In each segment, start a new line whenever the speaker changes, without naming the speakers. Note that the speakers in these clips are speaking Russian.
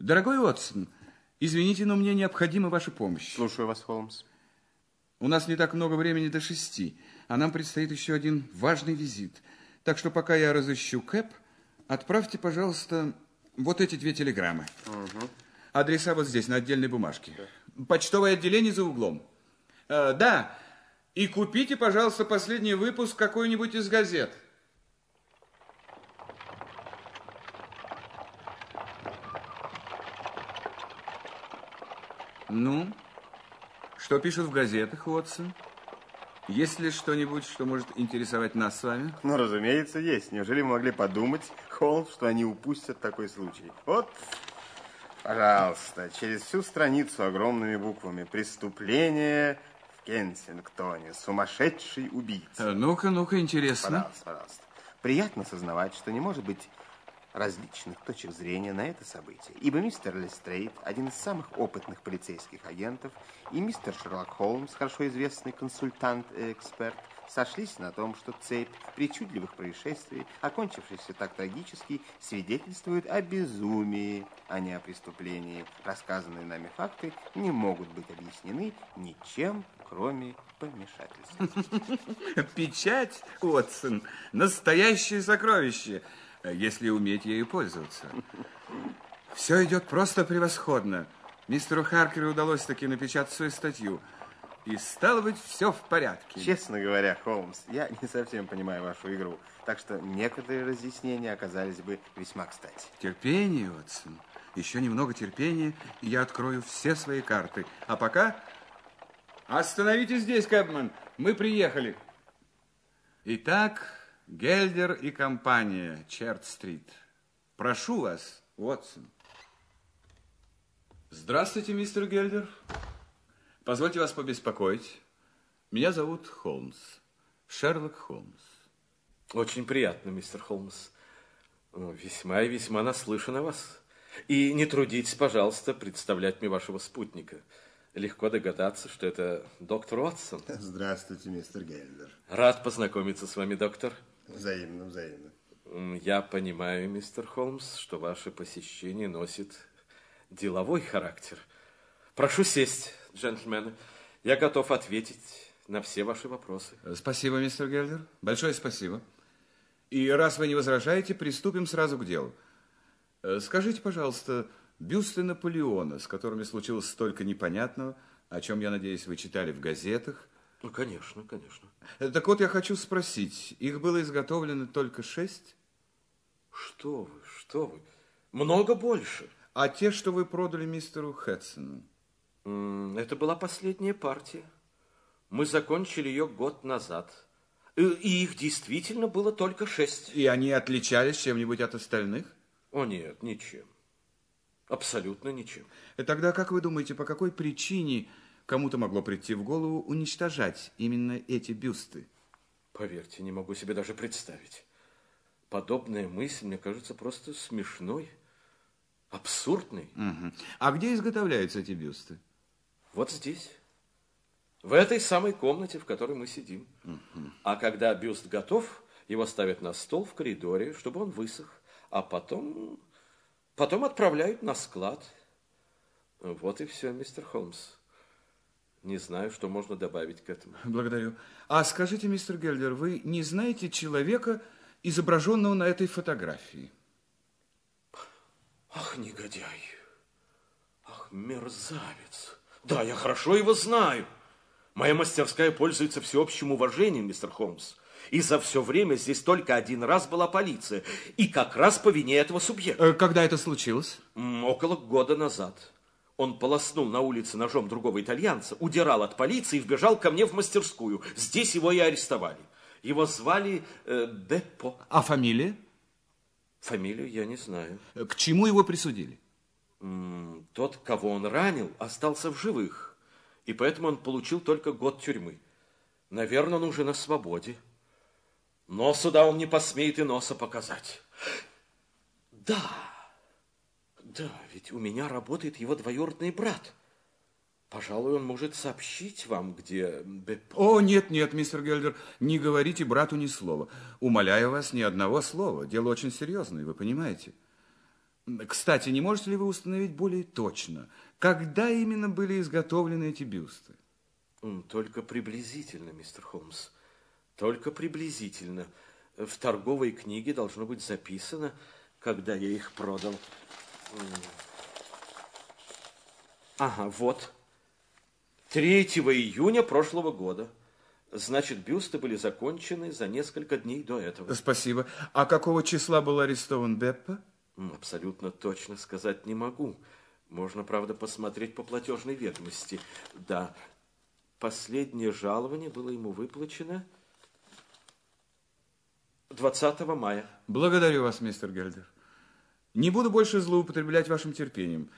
Дорогой Отсон, извините, но мне необходима ваша помощь.
Слушаю вас, Холмс.
У нас не так много времени до шести, а нам предстоит еще один важный визит. Так что пока я разыщу Кэп, отправьте, пожалуйста, вот эти две телеграммы. Угу. Адреса вот здесь, на отдельной бумажке. Да. Почтовое отделение за углом. Э, да, и купите, пожалуйста, последний выпуск какой-нибудь из газет. Ну, что пишут в газетах, Уотсон? Есть ли что-нибудь, что может интересовать нас с вами?
Ну, разумеется, есть. Неужели мы могли подумать, Холмс, что они упустят такой случай? Вот, пожалуйста, через всю страницу огромными буквами. Преступление в Кенсингтоне. Сумасшедший убийца.
Ну-ка, ну-ка, интересно.
Пожалуйста, пожалуйста. Приятно сознавать, что не может быть различных точек зрения на это событие, ибо мистер Лестрейд, один из самых опытных полицейских агентов, и мистер Шерлок Холмс, хорошо известный консультант и эксперт, сошлись на том, что цепь причудливых происшествий, окончившихся так трагически, свидетельствует о безумии, а не о преступлении. Рассказанные нами факты не могут быть объяснены ничем, кроме помешательства.
Печать, Уотсон, настоящее сокровище – если уметь ею пользоваться. Все идет просто превосходно. Мистеру Харкеру удалось таки напечатать свою статью. И стало быть, все в порядке.
Честно говоря, Холмс, я не совсем понимаю вашу игру. Так что некоторые разъяснения оказались бы весьма кстати.
Терпение, Уотсон. Еще немного терпения, и я открою все свои карты. А пока... Остановитесь здесь, Кэпман. Мы приехали. Итак, Гельдер и компания, Черт-стрит. Прошу вас, Уотсон. Здравствуйте, мистер Гельдер. Позвольте вас побеспокоить. Меня зовут Холмс. Шерлок Холмс.
Очень приятно, мистер Холмс. Весьма и весьма наслышан о вас. И не трудитесь, пожалуйста, представлять мне вашего спутника. Легко догадаться, что это доктор Уотсон.
Здравствуйте, мистер Гельдер.
Рад познакомиться с вами, доктор.
Взаимно, взаимно.
Я понимаю, мистер Холмс, что ваше посещение носит деловой характер. Прошу сесть, джентльмены. Я готов ответить на все ваши вопросы.
Спасибо, мистер Гельдер. Большое спасибо. И раз вы не возражаете, приступим сразу к делу. Э, скажите, пожалуйста, бюсты Наполеона, с которыми случилось столько непонятного, о чем, я надеюсь, вы читали в газетах,
ну, конечно, конечно.
Так вот, я хочу спросить, их было изготовлено только шесть?
Что вы, что вы, много больше.
А те, что вы продали мистеру Хэтсону?
Это была последняя партия. Мы закончили ее год назад. И их действительно было только шесть.
И они отличались чем-нибудь от остальных?
О нет, ничем. Абсолютно ничем.
И тогда как вы думаете, по какой причине Кому-то могло прийти в голову уничтожать именно эти бюсты.
Поверьте, не могу себе даже представить. Подобная мысль мне кажется просто смешной, абсурдной.
Угу. А где изготовляются эти бюсты?
Вот здесь. В этой самой комнате, в которой мы сидим. Угу. А когда бюст готов, его ставят на стол в коридоре, чтобы он высох. А потом, потом отправляют на склад. Вот и все, мистер Холмс. Не знаю, что можно добавить к этому.
Благодарю. А скажите, мистер Гельдер, вы не знаете человека, изображенного на этой фотографии?
Ах, негодяй. Ах, мерзавец. Да, я хорошо его знаю. Моя мастерская пользуется всеобщим уважением, мистер Холмс. И за все время здесь только один раз была полиция. И как раз по вине этого субъекта.
Э, когда это случилось?
Около года назад. Он полоснул на улице ножом другого итальянца, удирал от полиции и вбежал ко мне в мастерскую. Здесь его и арестовали. Его звали э, Беппо.
А фамилия?
Фамилию я не знаю.
К чему его присудили?
М -м, тот, кого он ранил, остался в живых. И поэтому он получил только год тюрьмы. Наверное, он уже на свободе. Но сюда он не посмеет и носа показать. Да. Да, ведь у меня работает его двоюродный брат. Пожалуй, он может сообщить вам, где.
О, нет, нет, мистер Гельдер, не говорите брату ни слова. Умоляю вас, ни одного слова. Дело очень серьезное, вы понимаете. Кстати, не можете ли вы установить более точно, когда именно были изготовлены эти бюсты?
Только приблизительно, мистер Холмс. Только приблизительно. В торговой книге должно быть записано, когда я их продал. Ага, вот. 3 июня прошлого года. Значит, бюсты были закончены за несколько дней до этого.
Спасибо. А какого числа был арестован Беппа?
Абсолютно точно сказать не могу. Можно, правда, посмотреть по платежной ведомости. Да, последнее жалование было ему выплачено 20 мая.
Благодарю вас, мистер Гельдер. Не буду больше злоупотреблять вашим терпением.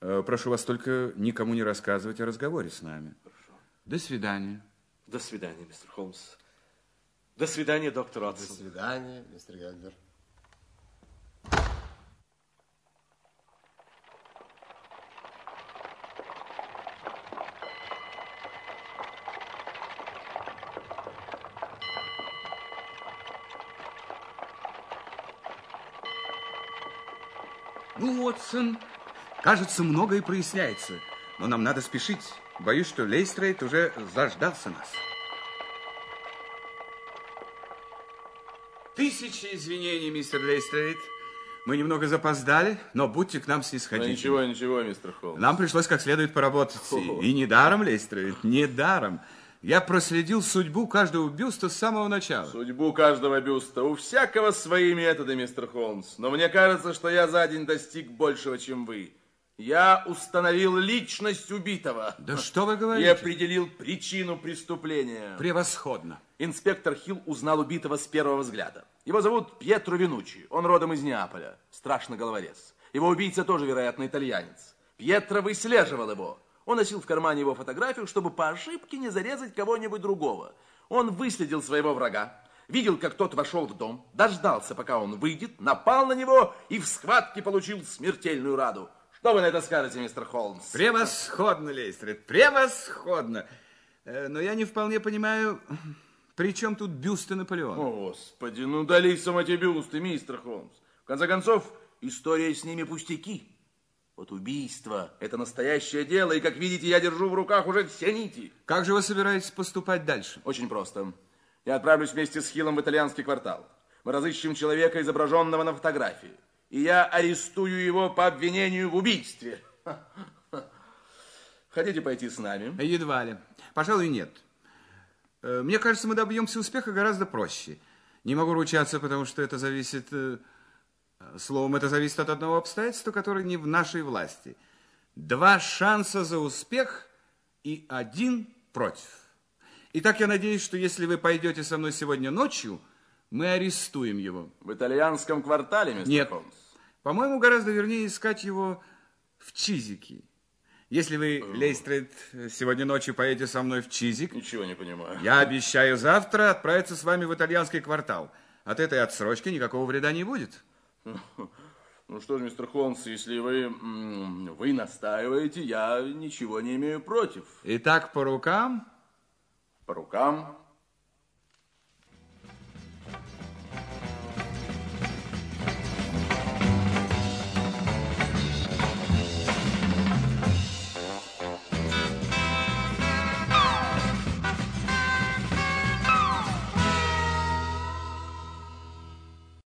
Э, прошу вас только никому не рассказывать о разговоре с нами.
Хорошо.
До свидания.
До свидания, мистер Холмс. До свидания, доктор Отсон.
До свидания, мистер Гельдер.
Уотсон, кажется, многое проясняется. Но нам надо спешить. Боюсь, что Лейстрейд уже заждался нас. Тысячи извинений, мистер Лейстрейд. Мы немного запоздали, но будьте к нам снисходительны.
Ну, ничего, ничего, мистер Холмс.
Нам пришлось как следует поработать.
О.
И недаром, Лейстрейд, недаром. Я проследил судьбу каждого бюста с самого начала.
Судьбу каждого бюста. У всякого свои методы, мистер Холмс. Но мне кажется, что я за день достиг большего, чем вы. Я установил личность убитого.
Да что вы
И
говорите?
определил причину преступления.
Превосходно.
Инспектор Хилл узнал убитого с первого взгляда. Его зовут Пьетро Винучи. Он родом из Неаполя. Страшно головорез. Его убийца тоже, вероятно, итальянец. Пьетро выслеживал его. Он носил в кармане его фотографию, чтобы по ошибке не зарезать кого-нибудь другого. Он выследил своего врага, видел, как тот вошел в дом, дождался, пока он выйдет, напал на него и в схватке получил смертельную раду. Что вы на это скажете, мистер Холмс?
Превосходно, Лейстрид, превосходно. Э, Но я не вполне понимаю, при чем тут бюсты Наполеона?
О, Господи, ну дались вам эти бюсты, мистер Холмс. В конце концов, история с ними пустяки. Вот убийство – это настоящее дело, и, как видите, я держу в руках уже все нити.
Как же вы собираетесь поступать дальше?
Очень просто. Я отправлюсь вместе с Хиллом в итальянский квартал. Мы разыщем человека, изображенного на фотографии. И я арестую его по обвинению в убийстве. Хотите пойти с нами?
Едва ли. Пожалуй, нет. Э, Мне кажется, мы добьемся успеха гораздо проще. Не могу ручаться, потому что это зависит... Словом, это зависит от одного обстоятельства, которое не в нашей власти. Два шанса за успех и один против. Итак, я надеюсь, что если вы пойдете со мной сегодня ночью, мы арестуем его.
В итальянском квартале, мистер
Нет.
Холмс?
По-моему, гораздо вернее искать его в Чизике. Если вы, Лейстрид, сегодня ночью поедете со мной в Чизик,
Ничего не понимаю.
я обещаю завтра отправиться с вами в итальянский квартал. От этой отсрочки никакого вреда не будет.
Ну что ж, мистер Холмс, если вы, вы настаиваете, я ничего не имею против.
Итак, по рукам.
По рукам.